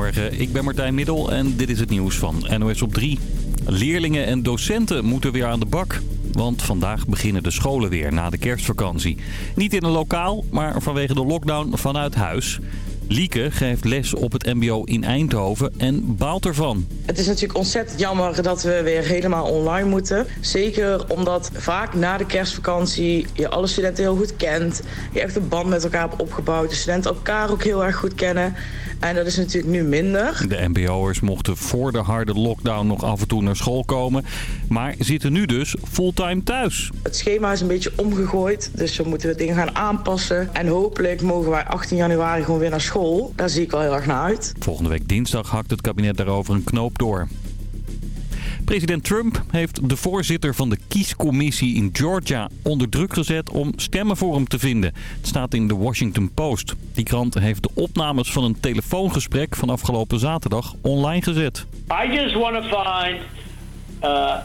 Goedemorgen, ik ben Martijn Middel en dit is het nieuws van NOS op 3. Leerlingen en docenten moeten weer aan de bak. Want vandaag beginnen de scholen weer na de kerstvakantie. Niet in een lokaal, maar vanwege de lockdown vanuit huis. Lieke geeft les op het mbo in Eindhoven en baalt ervan. Het is natuurlijk ontzettend jammer dat we weer helemaal online moeten. Zeker omdat vaak na de kerstvakantie je alle studenten heel goed kent. Je echt een band met elkaar hebt opgebouwd. De studenten elkaar ook heel erg goed kennen. En dat is natuurlijk nu minder. De mbo'ers mochten voor de harde lockdown nog af en toe naar school komen. Maar zitten nu dus fulltime thuis. Het schema is een beetje omgegooid. Dus we moeten dingen gaan aanpassen. En hopelijk mogen wij 18 januari gewoon weer naar school. Daar zie ik wel heel erg naar uit. Volgende week dinsdag hakt het kabinet daarover een knoop door. President Trump heeft de voorzitter van de kiescommissie in Georgia onder druk gezet om stemmen voor hem te vinden. Het staat in de Washington Post. Die krant heeft de opnames van een telefoongesprek van afgelopen zaterdag online gezet. I just want to find uh,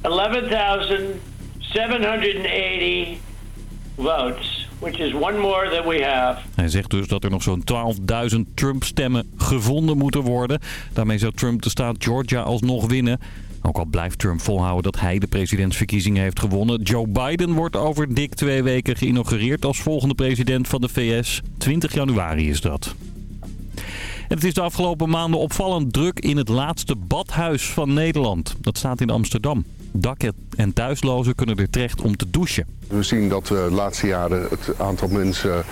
11,780 votes, which is one more than we have. Hij zegt dus dat er nog zo'n 12.000 Trump-stemmen gevonden moeten worden. Daarmee zou Trump de staat Georgia alsnog winnen. Ook al blijft Trump volhouden dat hij de presidentsverkiezingen heeft gewonnen. Joe Biden wordt over dik twee weken geïnaugureerd als volgende president van de VS. 20 januari is dat. En het is de afgelopen maanden opvallend druk in het laatste badhuis van Nederland. Dat staat in Amsterdam. Dak- en thuislozen kunnen er terecht om te douchen. We zien dat de laatste jaren het aantal mensen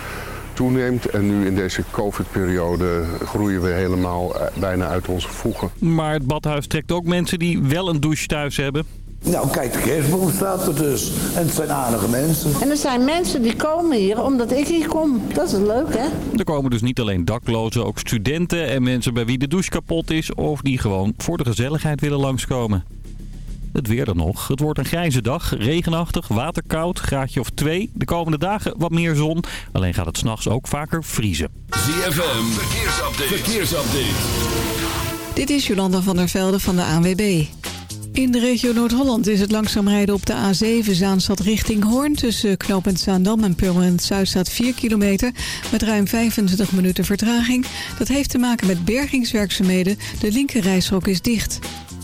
toeneemt. En nu in deze covid-periode groeien we helemaal eh, bijna uit onze voegen. Maar het badhuis trekt ook mensen die wel een douche thuis hebben. Nou, kijk, de kerstboom staat er dus. En het zijn aardige mensen. En er zijn mensen die komen hier omdat ik hier kom. Dat is leuk, hè? Er komen dus niet alleen daklozen, ook studenten en mensen bij wie de douche kapot is... of die gewoon voor de gezelligheid willen langskomen. Het weer dan nog. Het wordt een grijze dag, regenachtig, waterkoud, graadje of twee. De komende dagen wat meer zon. Alleen gaat het s'nachts ook vaker vriezen. ZFM, verkeersupdate. verkeersupdate. Dit is Jolanda van der Velde van de ANWB. In de regio Noord-Holland is het langzaam rijden op de A7 Zaanstad richting Hoorn. Tussen knooppunt Zaandam en Purmerend Zuid staat 4 kilometer met ruim 25 minuten vertraging. Dat heeft te maken met bergingswerkzaamheden. De linkerrijstrook is dicht.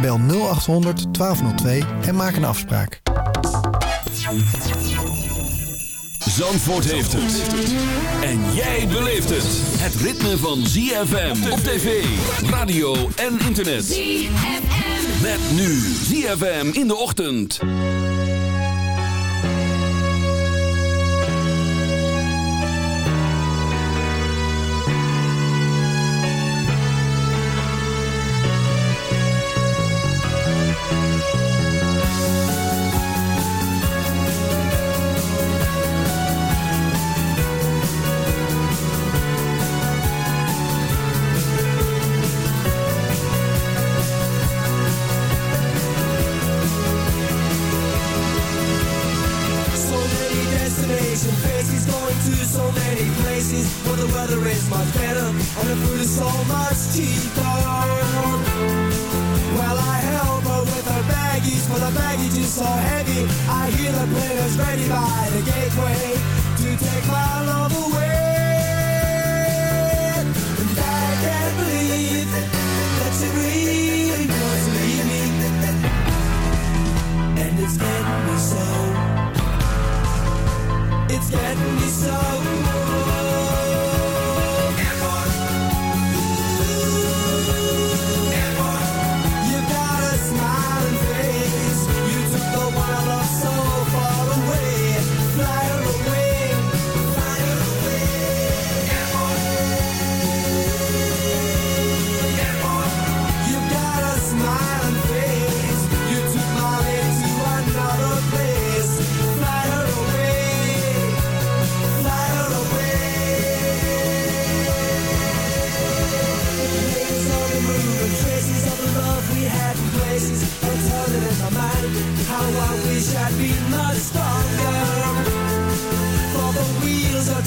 Bel 0800 1202 en maak een afspraak. Zandvoort heeft het. En jij beleeft het. Het ritme van ZFM op tv, radio en internet. ZFM. Met nu ZFM in de ochtend. Is much better and the food is so much cheaper. Well, I help her with her baggies, for the baggage is so heavy. I hear the players ready by the gateway to take my love away.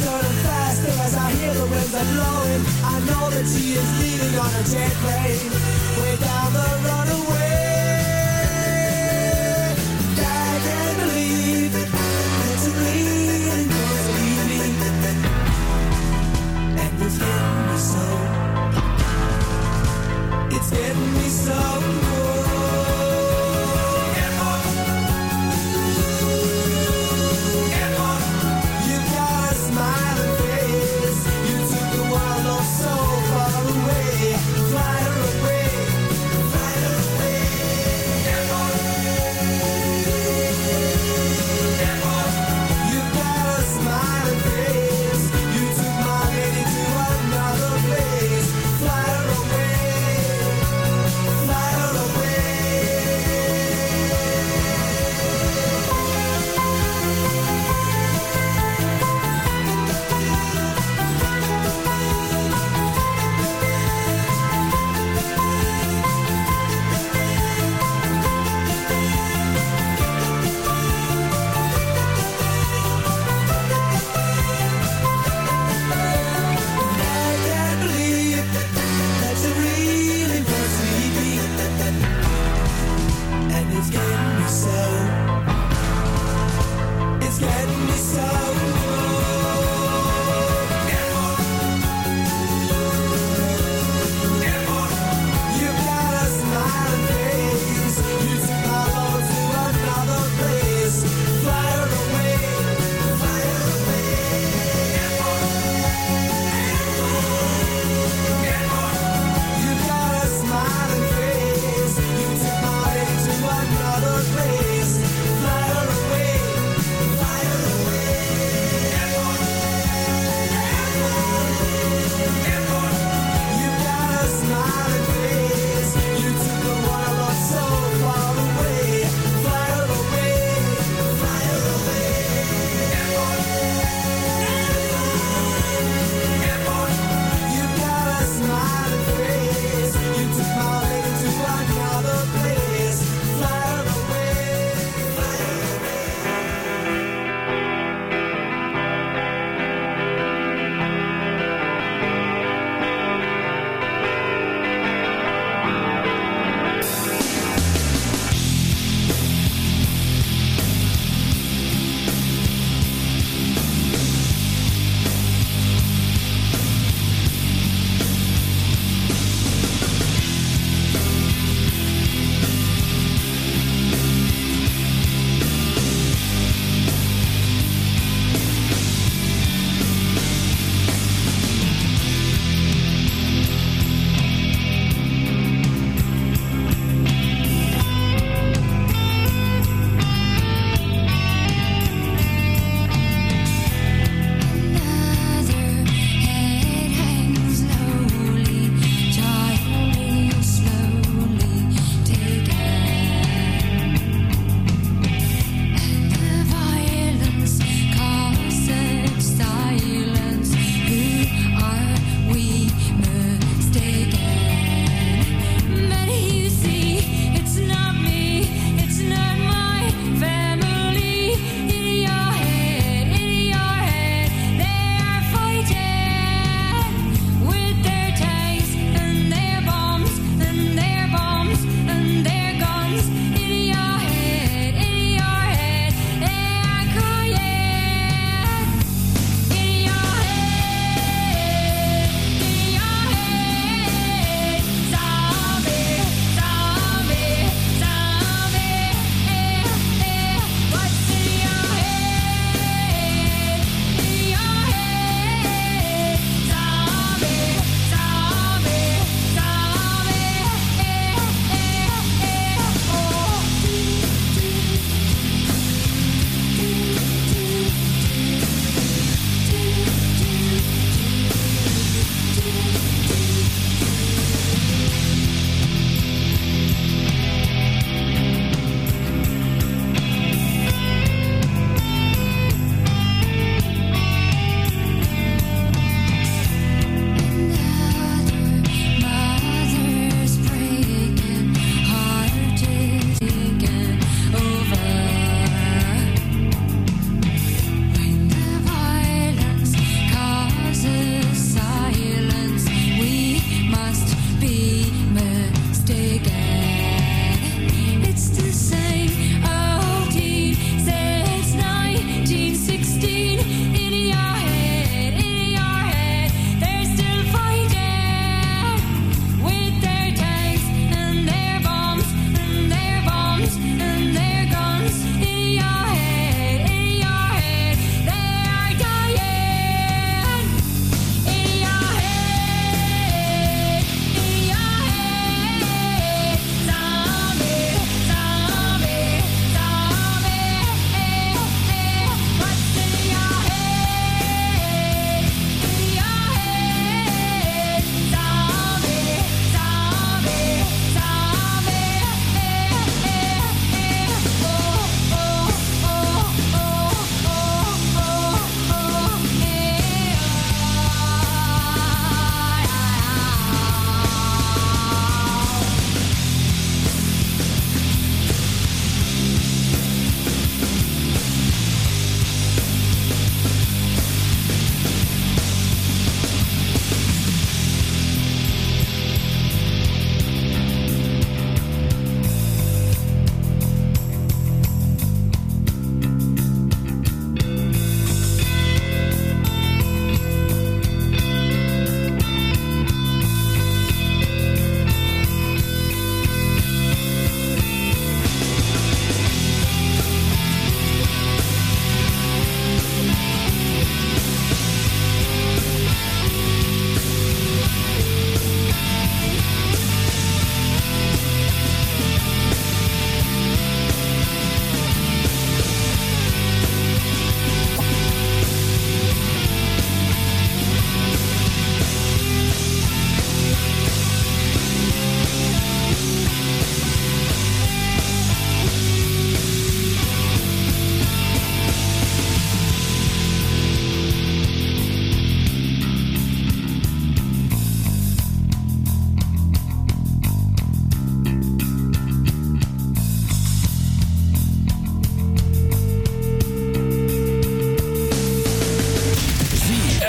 Turning faster as I hear the winds are blowing. I know that she is leaving on a jet plane, way down the runaway. I can't believe that you're leaving, 'cause leave me, and it's getting me so. It's getting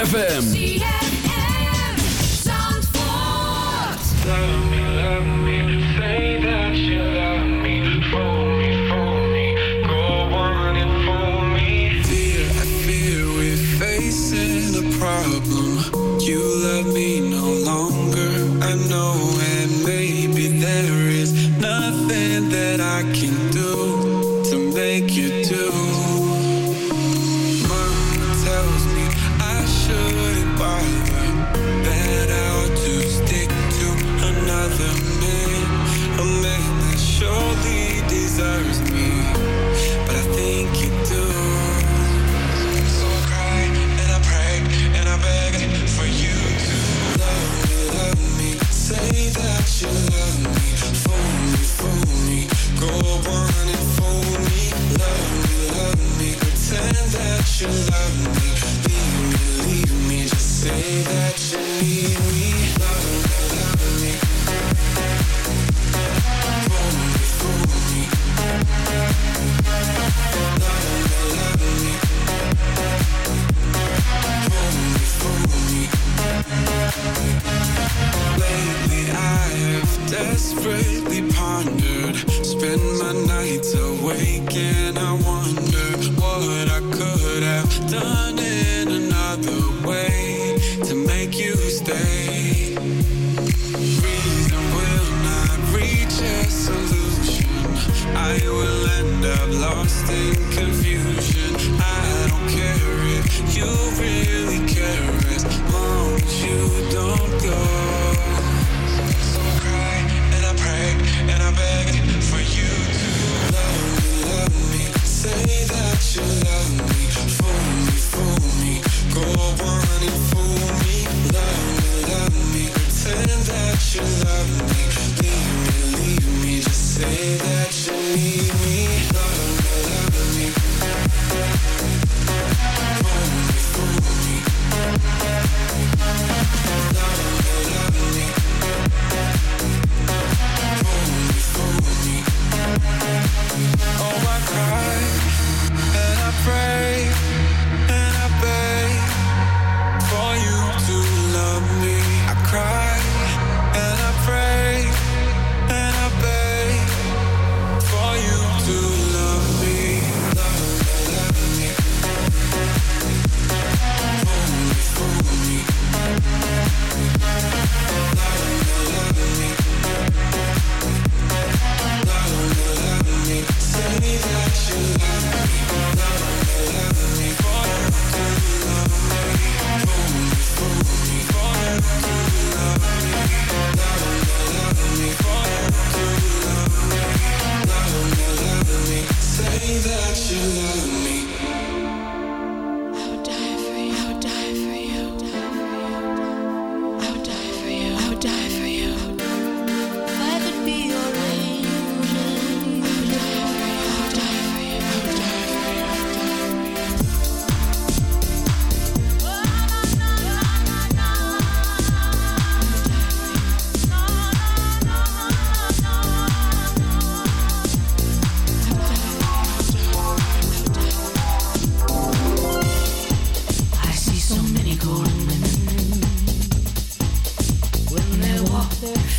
ZFM.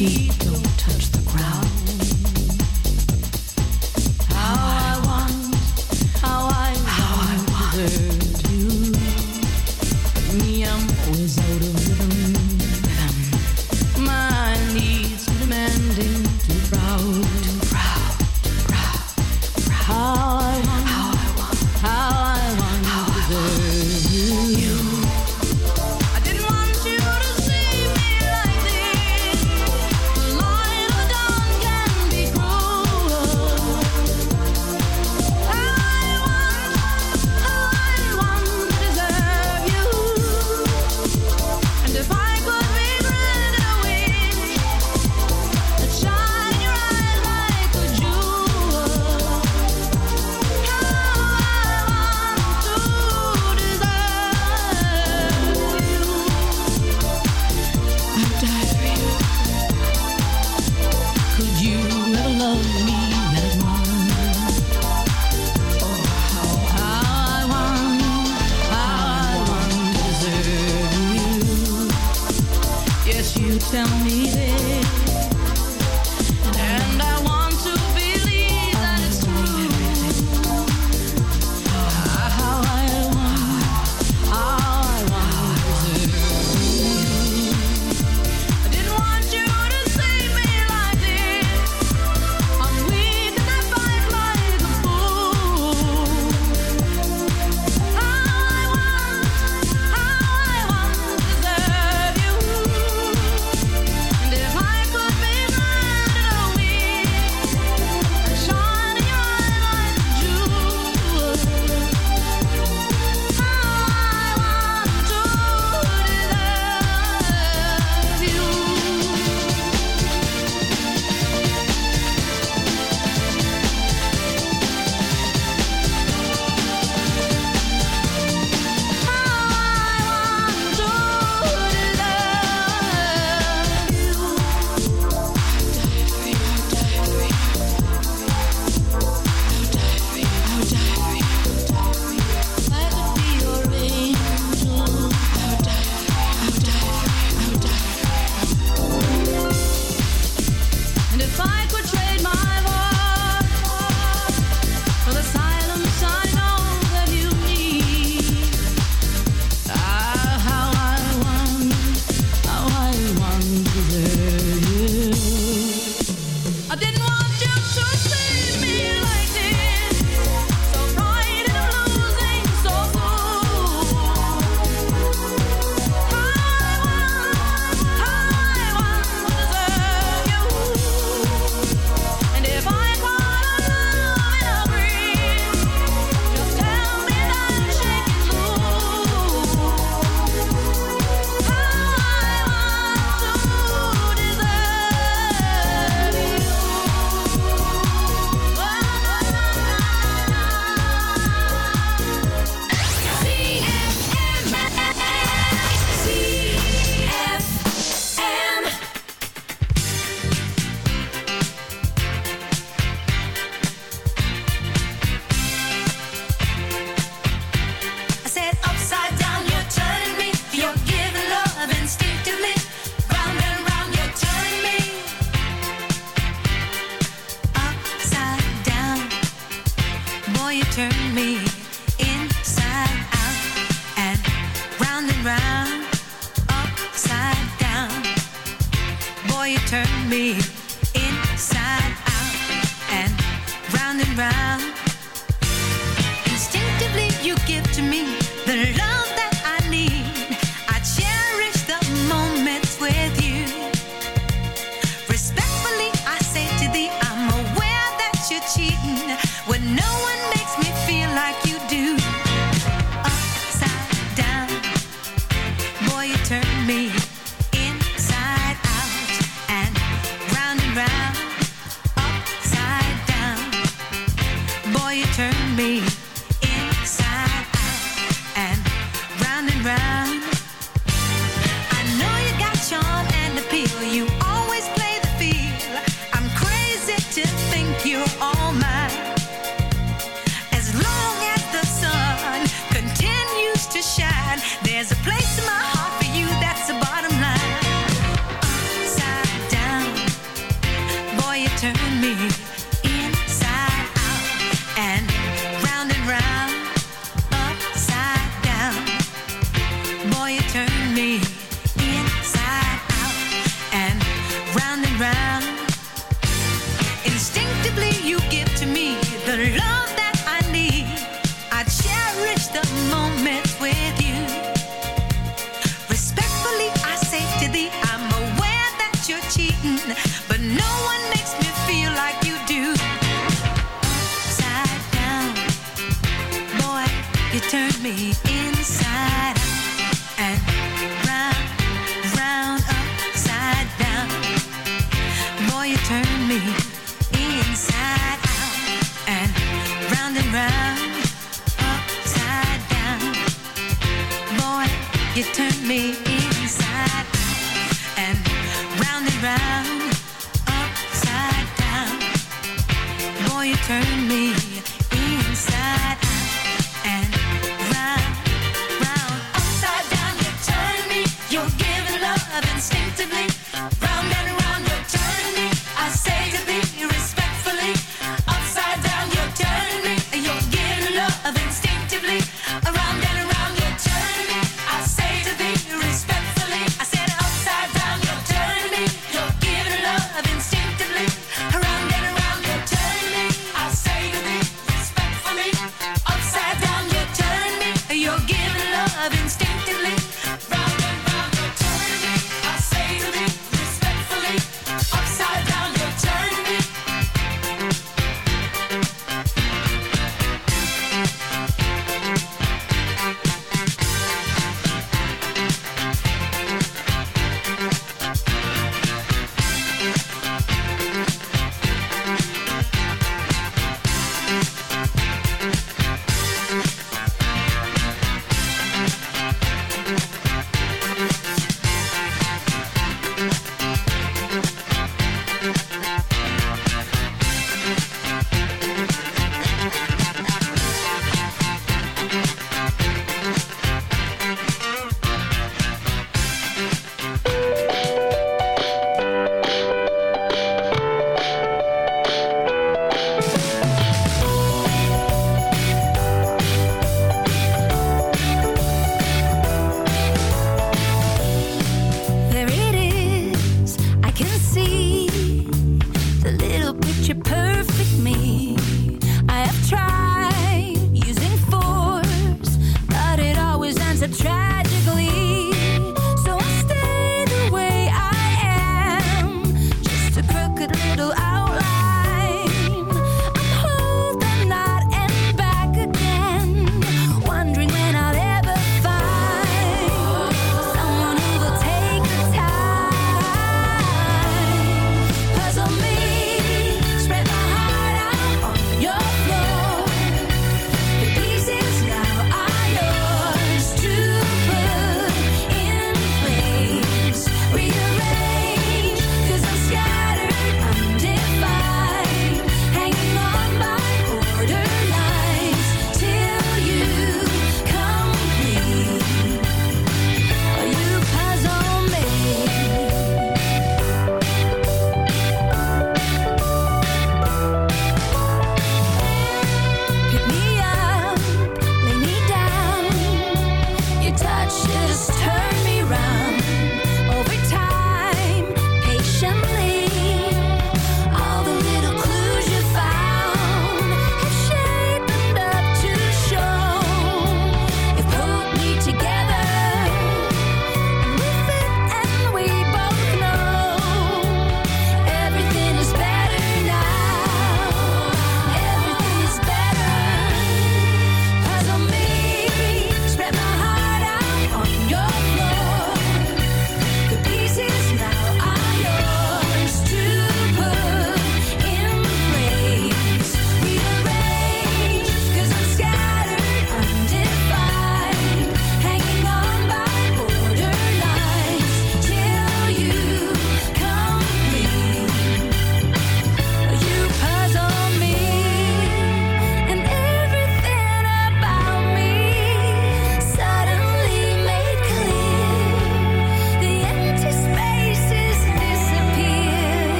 Feet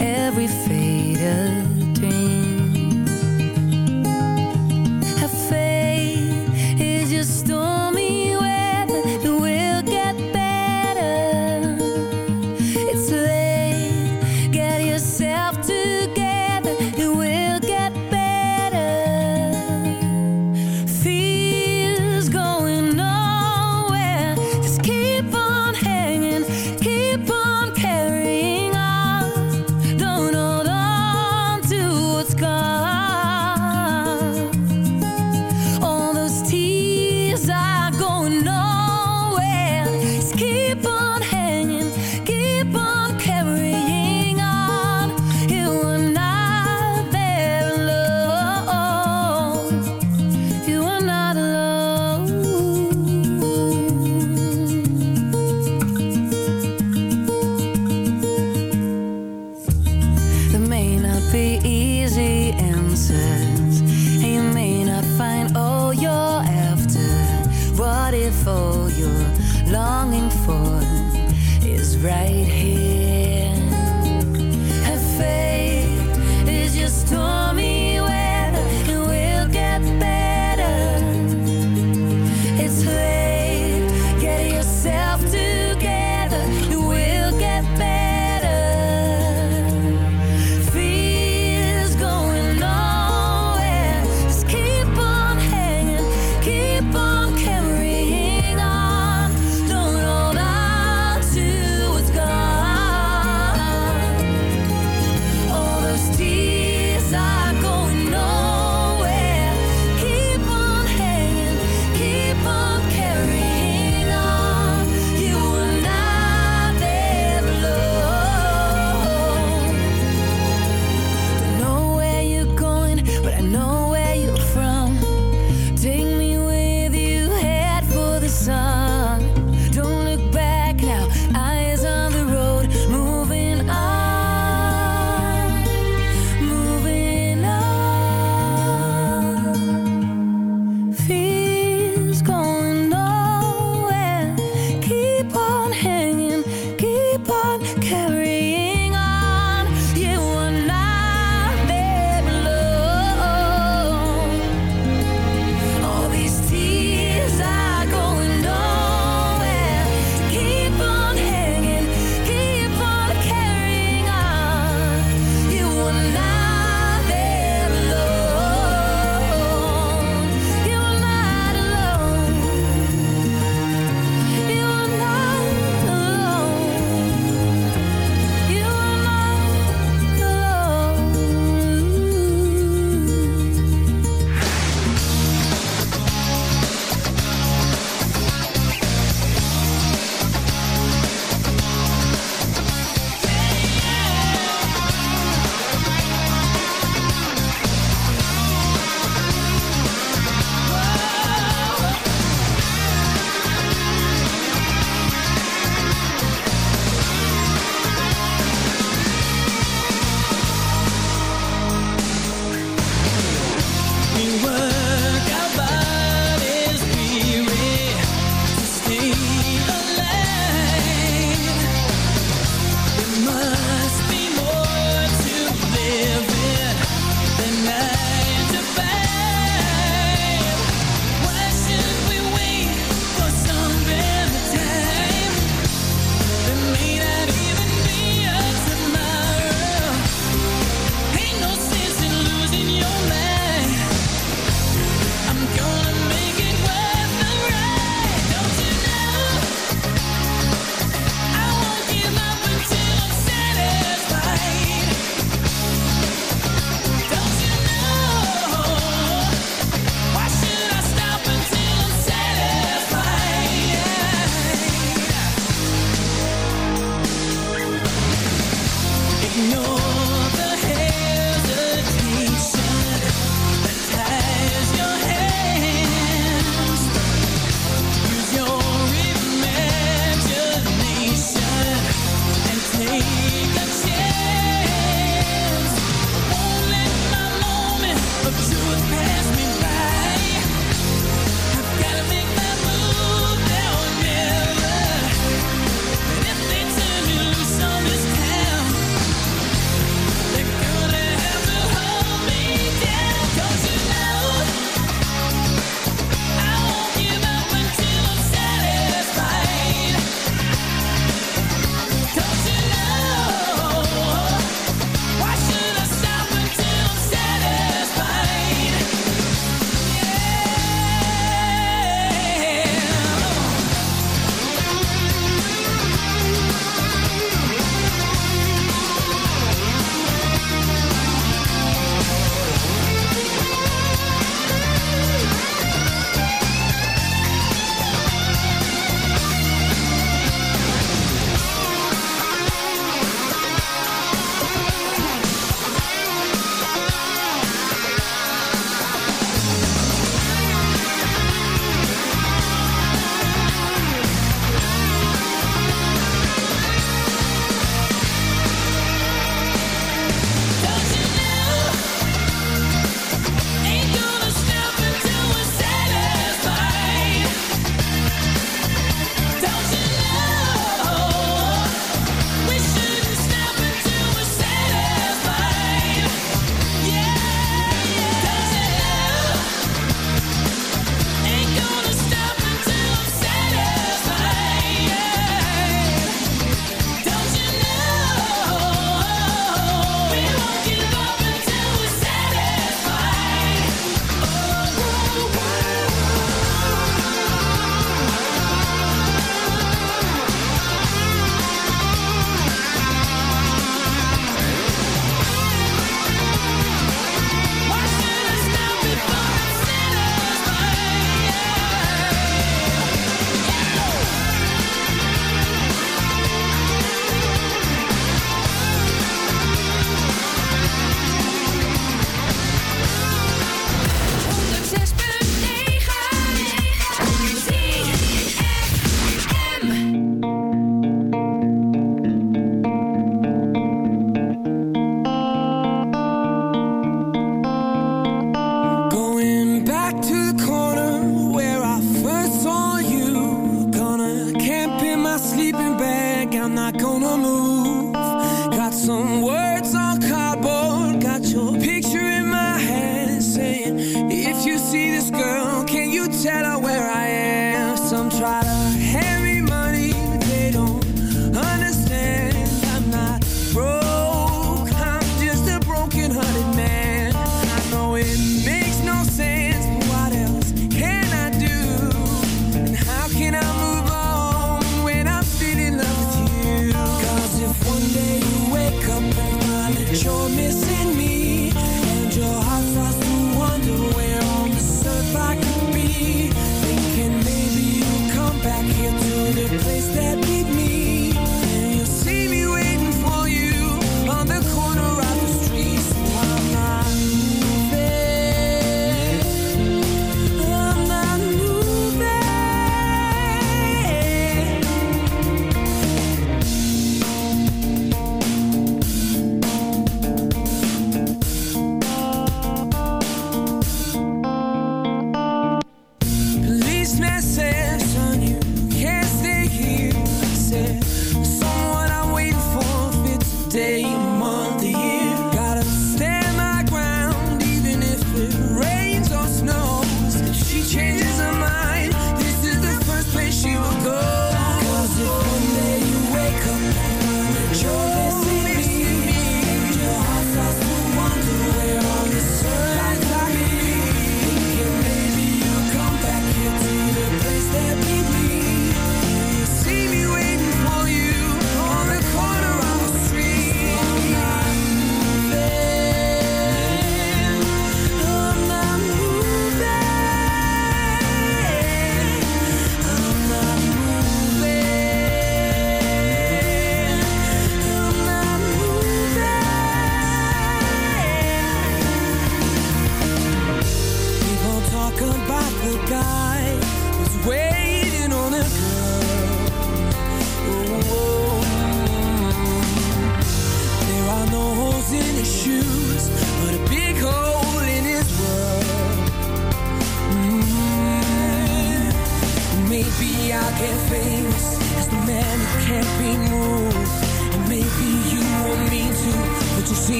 Every